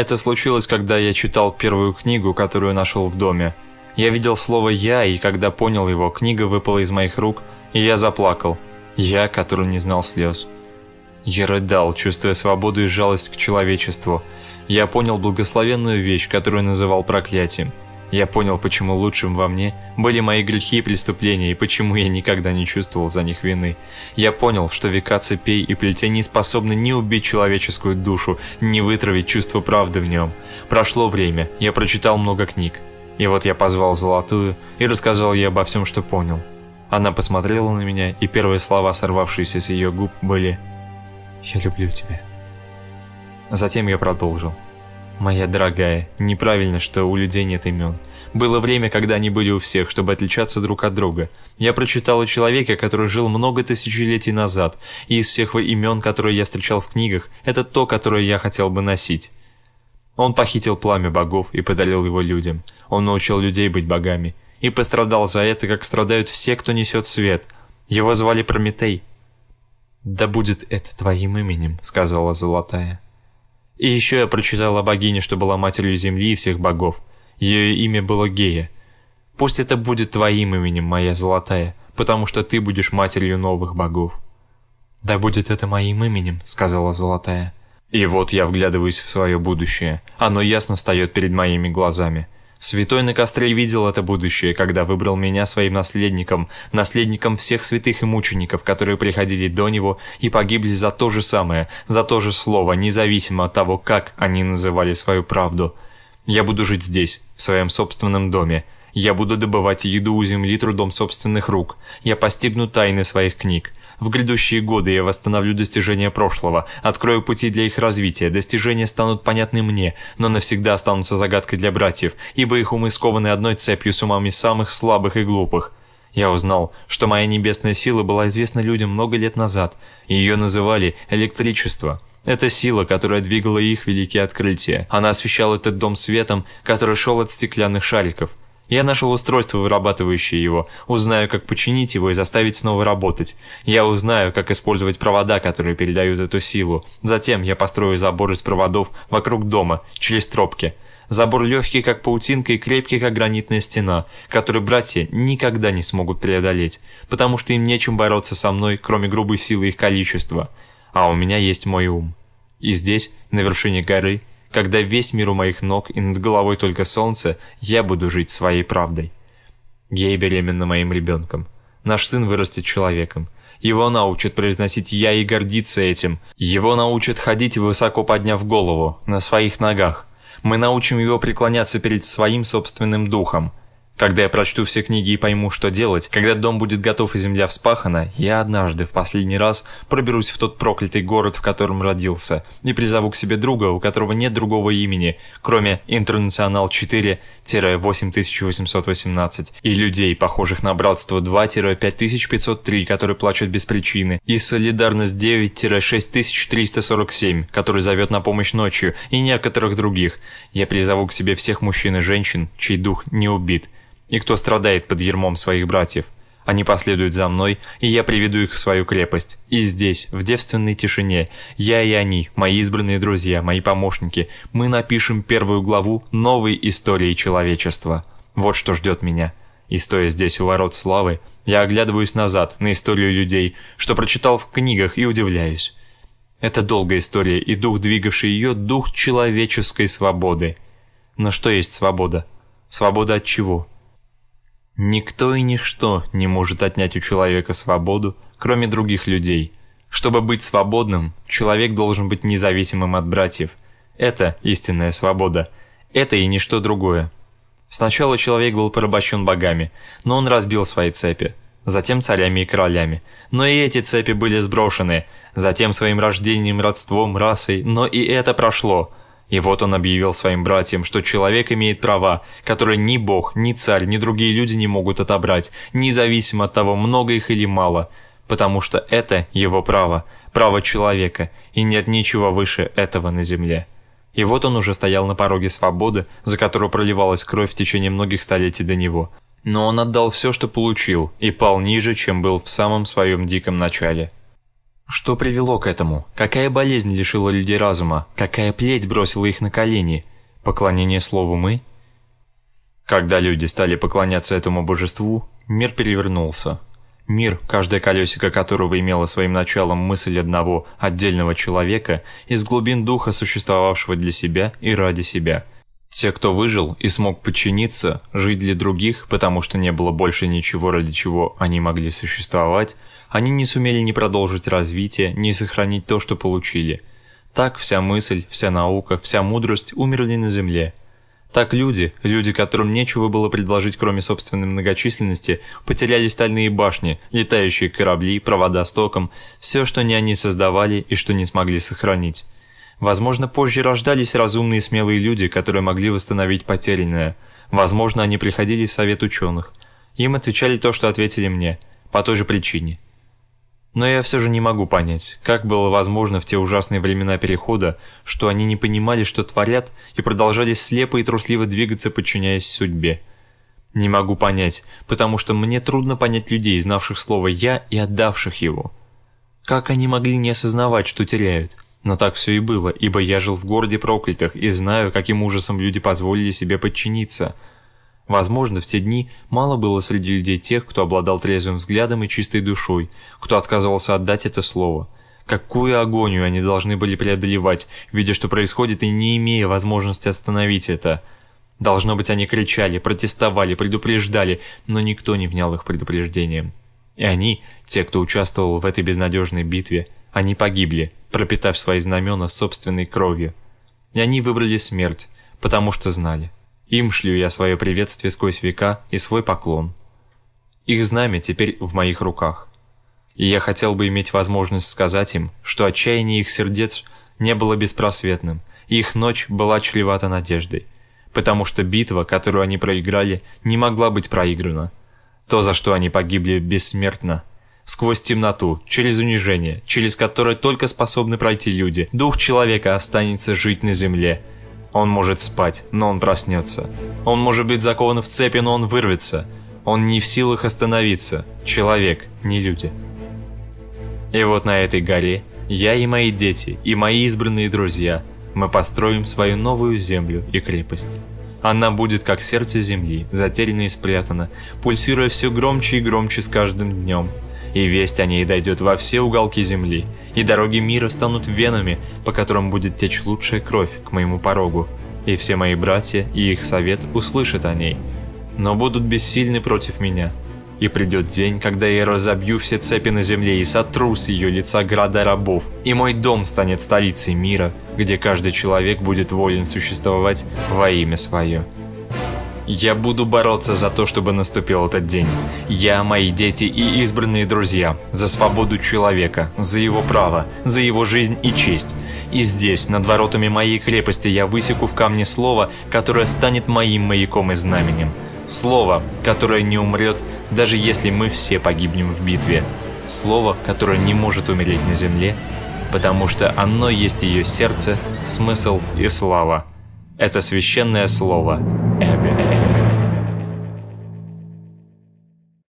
Это случилось, когда я читал первую книгу, которую нашел в доме. Я видел слово «я», и когда понял его, книга выпала из моих рук, и я заплакал. Я, который не знал слез. Я рыдал, чувствуя свободу и жалость к человечеству. Я понял благословенную вещь, которую называл проклятием. Я понял, почему лучшим во мне были мои грехи и преступления, и почему я никогда не чувствовал за них вины. Я понял, что века цепей и плетей не способны ни убить человеческую душу, ни вытравить чувство правды в нем. Прошло время, я прочитал много книг. И вот я позвал Золотую и рассказал ей обо всем, что понял. Она посмотрела на меня, и первые слова, сорвавшиеся с ее губ, были «Я люблю тебя». Затем я продолжил. «Моя дорогая, неправильно, что у людей нет имен. Было время, когда они были у всех, чтобы отличаться друг от друга. Я прочитал о человеке, который жил много тысячелетий назад, и из всех имен, которые я встречал в книгах, это то, которое я хотел бы носить. Он похитил пламя богов и подарил его людям. Он научил людей быть богами и пострадал за это, как страдают все, кто несет свет. Его звали Прометей. «Да будет это твоим именем», — сказала Золотая. И еще я прочитал о богине, что была матерью земли и всех богов. Ее имя было Гея. Пусть это будет твоим именем, моя Золотая, потому что ты будешь матерью новых богов. «Да будет это моим именем», — сказала Золотая. И вот я вглядываюсь в свое будущее. Оно ясно встает перед моими глазами. Святой на костре видел это будущее, когда выбрал меня своим наследником, наследником всех святых и мучеников, которые приходили до него и погибли за то же самое, за то же слово, независимо от того, как они называли свою правду. Я буду жить здесь, в своем собственном доме. Я буду добывать еду у земли трудом собственных рук. Я постигну тайны своих книг. В грядущие годы я восстановлю достижения прошлого, открою пути для их развития, достижения станут понятны мне, но навсегда останутся загадкой для братьев, ибо их умы скованы одной цепью с умами самых слабых и глупых. Я узнал, что моя небесная сила была известна людям много лет назад, ее называли электричество. Это сила, которая двигала их великие открытия. Она освещала этот дом светом, который шел от стеклянных шариков. Я нашел устройство, вырабатывающее его, узнаю, как починить его и заставить снова работать. Я узнаю, как использовать провода, которые передают эту силу. Затем я построю забор из проводов вокруг дома, через тропки. Забор легкий, как паутинка, и крепкий, как гранитная стена, который братья никогда не смогут преодолеть, потому что им нечем бороться со мной, кроме грубой силы их количества. А у меня есть мой ум. И здесь, на вершине горы, когда весь мир у моих ног и над головой только солнце, я буду жить своей правдой. Гей беременна моим ребенком. Наш сын вырастет человеком. Его научат произносить «я» и гордиться этим. Его научат ходить, высоко подняв голову, на своих ногах. Мы научим его преклоняться перед своим собственным духом. Когда я прочту все книги и пойму, что делать, когда дом будет готов и земля вспахана, я однажды, в последний раз, проберусь в тот проклятый город, в котором родился, и призову к себе друга, у которого нет другого имени, кроме Интернационал 4-8818, и людей, похожих на Братство 2-5503, которые плачут без причины, и Солидарность 9-6347, который зовет на помощь ночью, и некоторых других. Я призову к себе всех мужчин и женщин, чей дух не убит, и кто страдает под ермом своих братьев. Они последуют за мной, и я приведу их в свою крепость. И здесь, в девственной тишине, я и они, мои избранные друзья, мои помощники, мы напишем первую главу новой истории человечества. Вот что ждет меня. И стоя здесь у ворот славы, я оглядываюсь назад на историю людей, что прочитал в книгах и удивляюсь. Это долгая история, и дух, двигавший ее, дух человеческой свободы. Но что есть свобода? Свобода от чего? Никто и ничто не может отнять у человека свободу, кроме других людей. Чтобы быть свободным, человек должен быть независимым от братьев. Это истинная свобода. Это и ничто другое. Сначала человек был порабощен богами, но он разбил свои цепи. Затем царями и королями. Но и эти цепи были сброшены. Затем своим рождением, родством, расой. Но и это прошло. И вот он объявил своим братьям, что человек имеет права, которые ни бог, ни царь, ни другие люди не могут отобрать, независимо от того, много их или мало, потому что это его право, право человека, и нет ничего выше этого на земле. И вот он уже стоял на пороге свободы, за которую проливалась кровь в течение многих столетий до него. Но он отдал все, что получил, и пал ниже, чем был в самом своем диком начале. Что привело к этому? Какая болезнь лишила людей разума? Какая плеть бросила их на колени? Поклонение слову «мы»? Когда люди стали поклоняться этому божеству, мир перевернулся. Мир, каждое колесико которого имело своим началом мысль одного отдельного человека из глубин духа, существовавшего для себя и ради себя. Те, кто выжил и смог подчиниться, жить для других, потому что не было больше ничего, ради чего они могли существовать, они не сумели ни продолжить развитие, ни сохранить то, что получили. Так вся мысль, вся наука, вся мудрость умерли на земле – так люди, люди, которым нечего было предложить кроме собственной многочисленности, потеряли стальные башни, летающие корабли, провода с током, все, что не они создавали и что не смогли сохранить. Возможно, позже рождались разумные смелые люди, которые могли восстановить потерянное. Возможно, они приходили в совет ученых. Им отвечали то, что ответили мне, по той же причине – но я все же не могу понять, как было возможно в те ужасные времена Перехода, что они не понимали, что творят, и продолжали слепо и трусливо двигаться, подчиняясь судьбе. Не могу понять, потому что мне трудно понять людей, знавших слово «я» и отдавших его. Как они могли не осознавать, что теряют? Но так все и было, ибо я жил в городе проклятых и знаю, каким ужасом люди позволили себе подчиниться – Возможно, в те дни мало было среди людей тех, кто обладал трезвым взглядом и чистой душой, кто отказывался отдать это слово. Какую агонию они должны были преодолевать, видя, что происходит, и не имея возможности остановить это. Должно быть, они кричали, протестовали, предупреждали, но никто не внял их предупреждением. И они, те, кто участвовал в этой безнадежной битве, они погибли, пропитав свои знамена собственной кровью. И они выбрали смерть, потому что знали – им шлю я свое приветствие сквозь века и свой поклон. Их знамя теперь в моих руках. И я хотел бы иметь возможность сказать им, что отчаяние их сердец не было беспросветным, и их ночь была чревата надеждой, потому что битва, которую они проиграли, не могла быть проиграна. То, за что они погибли бессмертно, сквозь темноту, через унижение, через которое только способны пройти люди, дух человека останется жить на земле – он может спать, но он проснется. Он может быть закован в цепи, но он вырвется. Он не в силах остановиться. Человек, не люди. И вот на этой горе я и мои дети, и мои избранные друзья, мы построим свою новую землю и крепость. Она будет как сердце земли, затеряна и спрятана, пульсируя все громче и громче с каждым днем – и весть о ней дойдет во все уголки земли, и дороги мира станут венами, по которым будет течь лучшая кровь к моему порогу, и все мои братья и их совет услышат о ней, но будут бессильны против меня. И придет день, когда я разобью все цепи на земле и сотру с ее лица города рабов, и мой дом станет столицей мира, где каждый человек будет волен существовать во имя свое. Я буду бороться за то, чтобы наступил этот день. Я, мои дети и избранные друзья, за свободу человека, за его право, за его жизнь и честь. И здесь, над воротами моей крепости, я высеку в камне слово, которое станет моим маяком и знаменем. Слово, которое не умрет, даже если мы все погибнем в битве. Слово, которое не может умереть на земле, потому что оно есть ее сердце, смысл и слава. Это священное слово Эго.